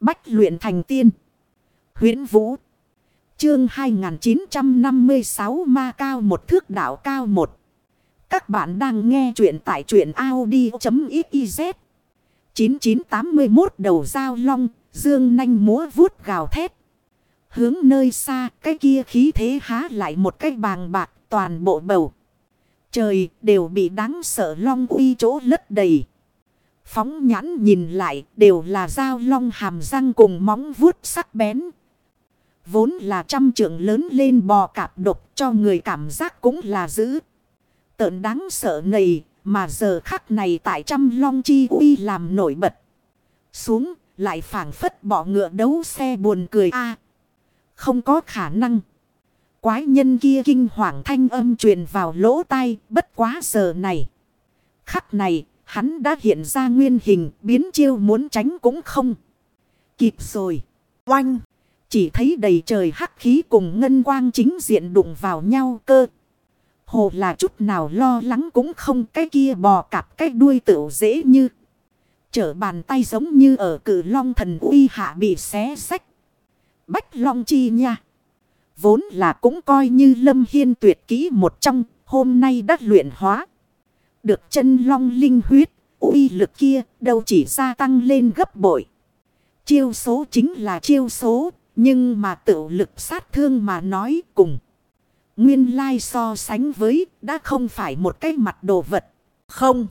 Bách luyện thành tiên. huyễn Vũ. Chương 2956 ma cao một thước đảo cao một. Các bạn đang nghe truyện tại truyện Audi.xyz. 9981 đầu dao long, dương nanh múa vuốt gào thét. Hướng nơi xa, cái kia khí thế há lại một cái bàng bạc toàn bộ bầu. Trời đều bị đáng sợ long uy chỗ lất đầy. Phóng nhãn nhìn lại, đều là dao long hàm răng cùng móng vuốt sắc bén. Vốn là trăm trượng lớn lên bò cạp độc, cho người cảm giác cũng là dữ. Tợn đáng sợ này, mà giờ khắc này tại trăm long chi uy làm nổi bật. Xuống, lại phảng phất bỏ ngựa đấu xe buồn cười a Không có khả năng. Quái nhân kia kinh hoàng thanh âm truyền vào lỗ tai, bất quá giờ này. Khắc này Hắn đã hiện ra nguyên hình, biến chiêu muốn tránh cũng không. Kịp rồi. Oanh. Chỉ thấy đầy trời hắc khí cùng ngân quang chính diện đụng vào nhau cơ. Hồ là chút nào lo lắng cũng không, cái kia bò cặp cái đuôi tựu dễ như. Chở bàn tay giống như ở cử long thần uy hạ bị xé sách. Bách long chi nha. Vốn là cũng coi như lâm hiên tuyệt kỹ một trong, hôm nay đã luyện hóa. Được chân long linh huyết, uy lực kia đâu chỉ gia tăng lên gấp bội. Chiêu số chính là chiêu số, nhưng mà tự lực sát thương mà nói cùng. Nguyên lai so sánh với đã không phải một cái mặt đồ vật. Không,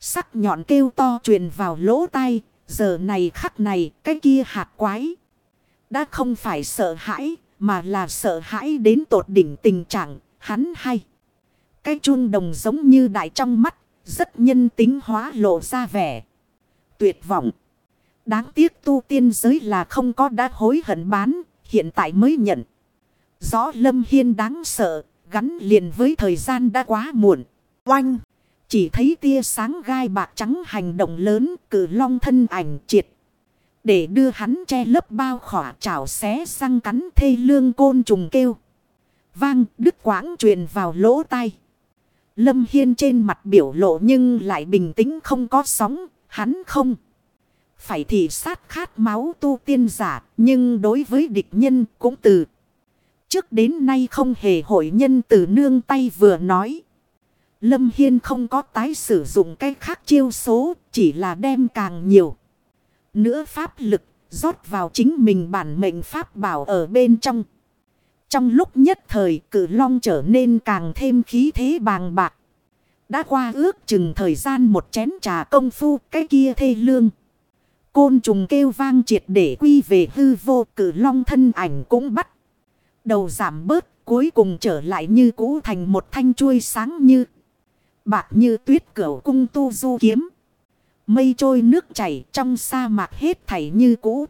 sắc nhọn kêu to truyền vào lỗ tai, giờ này khắc này cái kia hạt quái. Đã không phải sợ hãi, mà là sợ hãi đến tột đỉnh tình trạng, hắn hay. Cái chun đồng giống như đại trong mắt, rất nhân tính hóa lộ ra vẻ. Tuyệt vọng. Đáng tiếc tu tiên giới là không có đã hối hận bán, hiện tại mới nhận. Rõ Lâm Hiên đáng sợ, gắn liền với thời gian đã quá muộn. Oanh! Chỉ thấy tia sáng gai bạc trắng hành động lớn, cử long thân ảnh triệt. Để đưa hắn che lớp bao khỏa chảo xé sang cắn thê lương côn trùng kêu. Vang, đứt quãng truyền vào lỗ tai. Lâm Hiên trên mặt biểu lộ nhưng lại bình tĩnh không có sóng, hắn không. Phải thì sát khát máu tu tiên giả, nhưng đối với địch nhân cũng từ. Trước đến nay không hề hội nhân từ nương tay vừa nói. Lâm Hiên không có tái sử dụng cái khác chiêu số, chỉ là đem càng nhiều. Nữa pháp lực, rót vào chính mình bản mệnh pháp bảo ở bên trong. Trong lúc nhất thời cử long trở nên càng thêm khí thế bàng bạc. Đã qua ước chừng thời gian một chén trà công phu, cái kia thê lương. Côn trùng kêu vang triệt để quy về hư vô cử long thân ảnh cũng bắt. Đầu giảm bớt, cuối cùng trở lại như cũ thành một thanh chuôi sáng như. Bạc như tuyết cửu cung tu du kiếm. Mây trôi nước chảy trong sa mạc hết thảy như cũ.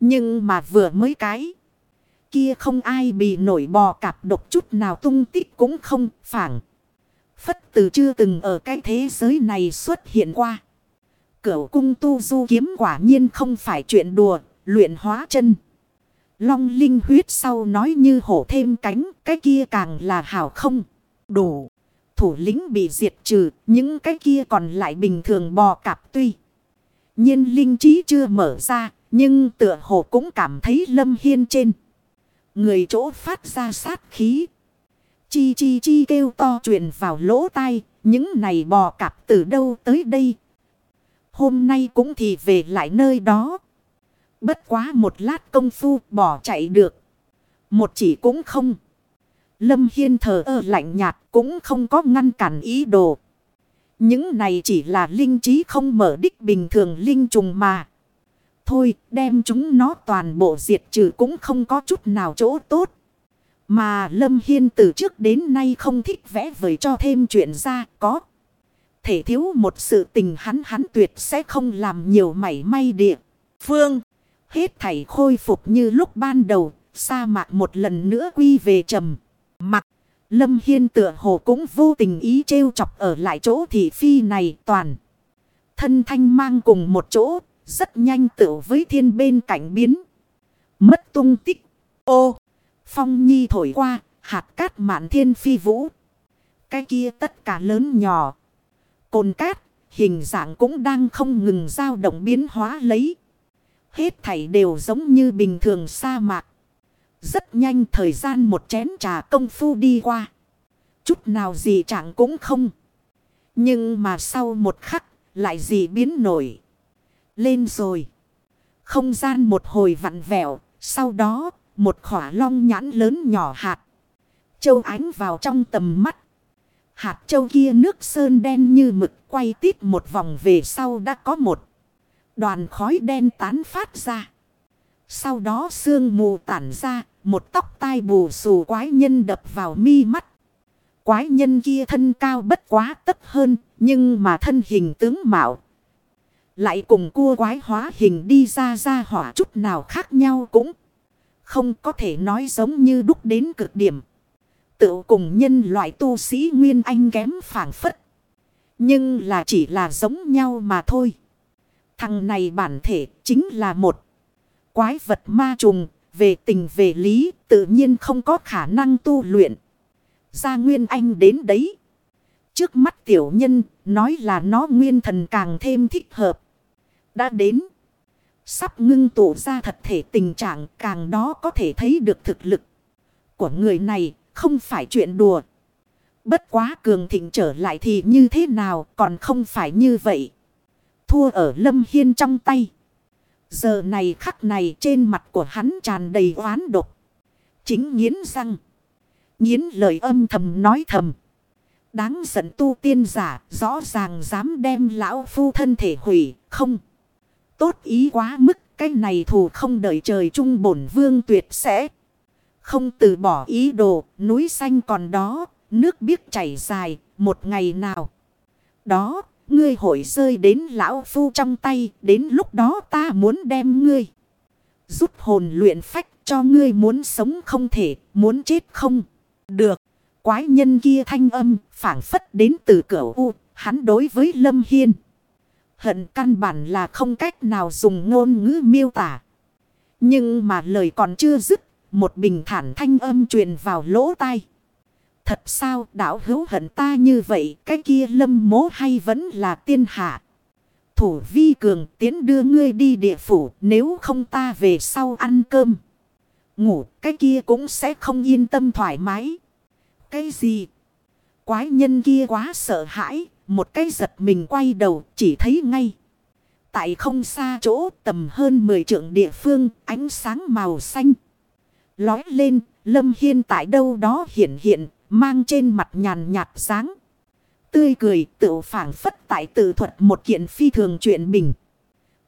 Nhưng mà vừa mới cái kia không ai bị nổi bò cạp độc chút nào tung tích cũng không phản. Phất từ chưa từng ở cái thế giới này xuất hiện qua. Cửu cung tu du kiếm quả nhiên không phải chuyện đùa, luyện hóa chân. Long linh huyết sau nói như hổ thêm cánh, cái kia càng là hảo không. Đủ. Thủ lĩnh bị diệt trừ, những cái kia còn lại bình thường bò cạp tuy. nhiên linh trí chưa mở ra, nhưng tựa hồ cũng cảm thấy lâm hiên trên. Người chỗ phát ra sát khí. Chi chi chi kêu to truyền vào lỗ tai. Những này bò cạp từ đâu tới đây. Hôm nay cũng thì về lại nơi đó. Bất quá một lát công phu bỏ chạy được. Một chỉ cũng không. Lâm Hiên thờ ơ lạnh nhạt cũng không có ngăn cản ý đồ. Những này chỉ là linh trí không mở đích bình thường linh trùng mà. Thôi, đem chúng nó toàn bộ diệt trừ cũng không có chút nào chỗ tốt. Mà Lâm Hiên từ trước đến nay không thích vẽ vời cho thêm chuyện ra, có. Thể thiếu một sự tình hắn hắn tuyệt sẽ không làm nhiều mảy may địa. Phương. Hết thảy khôi phục như lúc ban đầu. Sa mạc một lần nữa quy về trầm. Mặt. Lâm Hiên tựa hồ cũng vô tình ý trêu chọc ở lại chỗ thị phi này toàn. Thân thanh mang cùng một chỗ. Rất nhanh tựu với thiên bên cạnh biến. Mất tung tích. Ô. Phong nhi thổi qua, hạt cát mạn thiên phi vũ. Cái kia tất cả lớn nhỏ. Cồn cát, hình dạng cũng đang không ngừng dao động biến hóa lấy. Hết thảy đều giống như bình thường sa mạc. Rất nhanh thời gian một chén trà công phu đi qua. Chút nào gì chẳng cũng không. Nhưng mà sau một khắc lại gì biến nổi. Lên rồi. Không gian một hồi vặn vẹo. Sau đó một khỏa long nhãn lớn nhỏ hạt. Châu ánh vào trong tầm mắt. Hạt châu kia nước sơn đen như mực quay tít một vòng về sau đã có một. Đoàn khói đen tán phát ra. Sau đó sương mù tản ra, một tóc tai bù xù quái nhân đập vào mi mắt. Quái nhân kia thân cao bất quá tất hơn, nhưng mà thân hình tướng mạo. Lại cùng cua quái hóa hình đi ra ra hỏa chút nào khác nhau cũng không có thể nói giống như đúc đến cực điểm. Tự cùng nhân loại tu sĩ Nguyên Anh kém phản phất. Nhưng là chỉ là giống nhau mà thôi. Thằng này bản thể chính là một quái vật ma trùng. Về tình về lý tự nhiên không có khả năng tu luyện. Ra Nguyên Anh đến đấy. Trước mắt tiểu nhân, nói là nó nguyên thần càng thêm thích hợp. Đã đến. Sắp ngưng tụ ra thật thể tình trạng càng đó có thể thấy được thực lực của người này không phải chuyện đùa. Bất quá cường thịnh trở lại thì như thế nào còn không phải như vậy. Thua ở lâm hiên trong tay. Giờ này khắc này trên mặt của hắn tràn đầy oán độc. Chính nghiến răng. Nghiến lời âm thầm nói thầm. Đáng giận tu tiên giả rõ ràng dám đem lão phu thân thể hủy, không. Tốt ý quá mức cái này thù không đợi trời trung bổn vương tuyệt sẽ. Không từ bỏ ý đồ, núi xanh còn đó, nước biết chảy dài, một ngày nào. Đó, ngươi hội rơi đến lão phu trong tay, đến lúc đó ta muốn đem ngươi. Rút hồn luyện phách cho ngươi muốn sống không thể, muốn chết không. Được, quái nhân kia thanh âm, phản phất đến từ cửa u, hắn đối với Lâm Hiên. Hận căn bản là không cách nào dùng ngôn ngữ miêu tả. Nhưng mà lời còn chưa dứt, một bình thản thanh âm truyền vào lỗ tai. Thật sao, đảo hữu hận ta như vậy, cái kia lâm mố hay vẫn là tiên hạ. Thủ vi cường tiến đưa ngươi đi địa phủ, nếu không ta về sau ăn cơm. Ngủ, cái kia cũng sẽ không yên tâm thoải mái. Cái gì? Quái nhân kia quá sợ hãi. Một cái giật mình quay đầu chỉ thấy ngay. Tại không xa chỗ tầm hơn 10 trượng địa phương ánh sáng màu xanh. Lói lên, Lâm Hiên tại đâu đó hiện hiện, mang trên mặt nhàn nhạt sáng. Tươi cười tự phản phất tại tự thuật một kiện phi thường chuyện bình.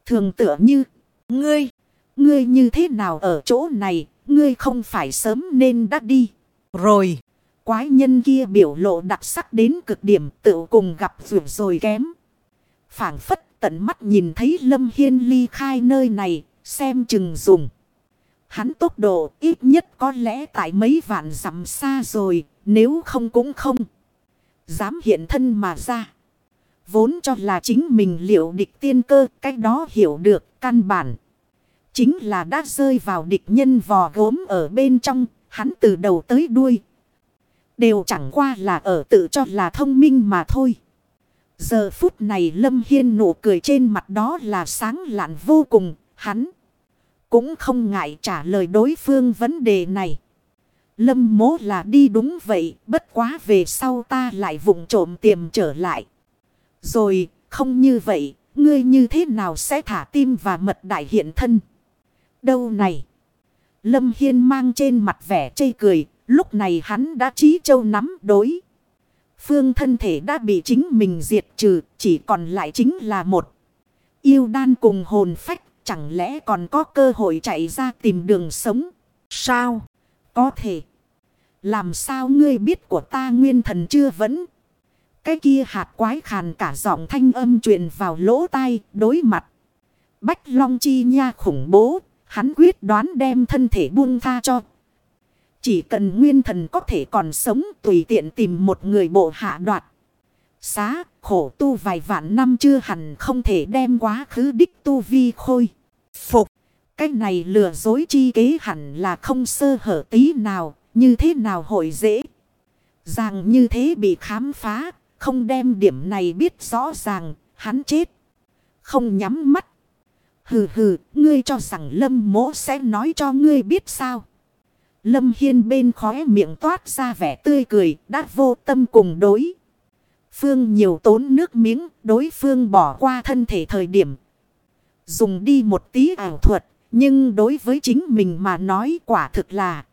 Thường tựa như, ngươi, ngươi như thế nào ở chỗ này, ngươi không phải sớm nên đã đi. Rồi, quái nhân kia biểu lộ đặc sắc đến cực điểm tự cùng gặp vừa rồi kém. Phản phất tận mắt nhìn thấy Lâm Hiên ly khai nơi này, xem chừng dùng. Hắn tốc độ ít nhất có lẽ tại mấy vạn dặm xa rồi, nếu không cũng không. Dám hiện thân mà ra. Vốn cho là chính mình liệu địch tiên cơ, cách đó hiểu được, căn bản. Chính là đã rơi vào địch nhân vò gốm ở bên trong, hắn từ đầu tới đuôi. Đều chẳng qua là ở tự cho là thông minh mà thôi. Giờ phút này Lâm Hiên nụ cười trên mặt đó là sáng lạn vô cùng, hắn. Cũng không ngại trả lời đối phương vấn đề này. Lâm mố là đi đúng vậy, bất quá về sau ta lại vụng trộm tiềm trở lại. Rồi, không như vậy, ngươi như thế nào sẽ thả tim và mật đại hiện thân? Đâu này? Lâm Hiên mang trên mặt vẻ chây cười, lúc này hắn đã trí châu nắm đối. Phương thân thể đã bị chính mình diệt trừ, chỉ còn lại chính là một. Yêu đan cùng hồn phách Chẳng lẽ còn có cơ hội chạy ra tìm đường sống? Sao? Có thể. Làm sao ngươi biết của ta nguyên thần chưa vẫn? Cái kia hạt quái khàn cả giọng thanh âm truyền vào lỗ tai đối mặt. Bách Long Chi nha khủng bố. Hắn quyết đoán đem thân thể buông tha cho. Chỉ cần nguyên thần có thể còn sống tùy tiện tìm một người bộ hạ đoạt. Xá khổ tu vài vạn năm chưa hẳn không thể đem quá khứ đích tu vi khôi. Phục. Cái này lừa dối chi kế hẳn là không sơ hở tí nào. Như thế nào hội dễ. Rằng như thế bị khám phá. Không đem điểm này biết rõ ràng. Hắn chết. Không nhắm mắt. Hừ hừ, ngươi cho rằng lâm mỗ sẽ nói cho ngươi biết sao. Lâm Hiên bên khóe miệng toát ra vẻ tươi cười, đã vô tâm cùng đối. Phương nhiều tốn nước miếng, đối phương bỏ qua thân thể thời điểm. Dùng đi một tí ảo thuật, nhưng đối với chính mình mà nói quả thực là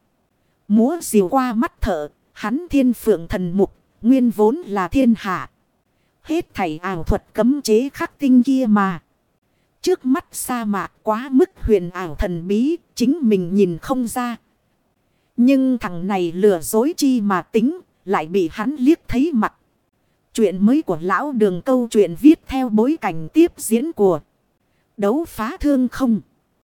múa diều qua mắt thở, hắn thiên phượng thần mục, nguyên vốn là thiên hạ. Hết thảy ảo thuật cấm chế khắc tinh kia mà. Trước mắt sa mạc quá mức huyền ảo thần bí, chính mình nhìn không ra. Nhưng thằng này lừa dối chi mà tính, lại bị hắn liếc thấy mặt. Chuyện mới của lão đường câu chuyện viết theo bối cảnh tiếp diễn của đấu phá thương không.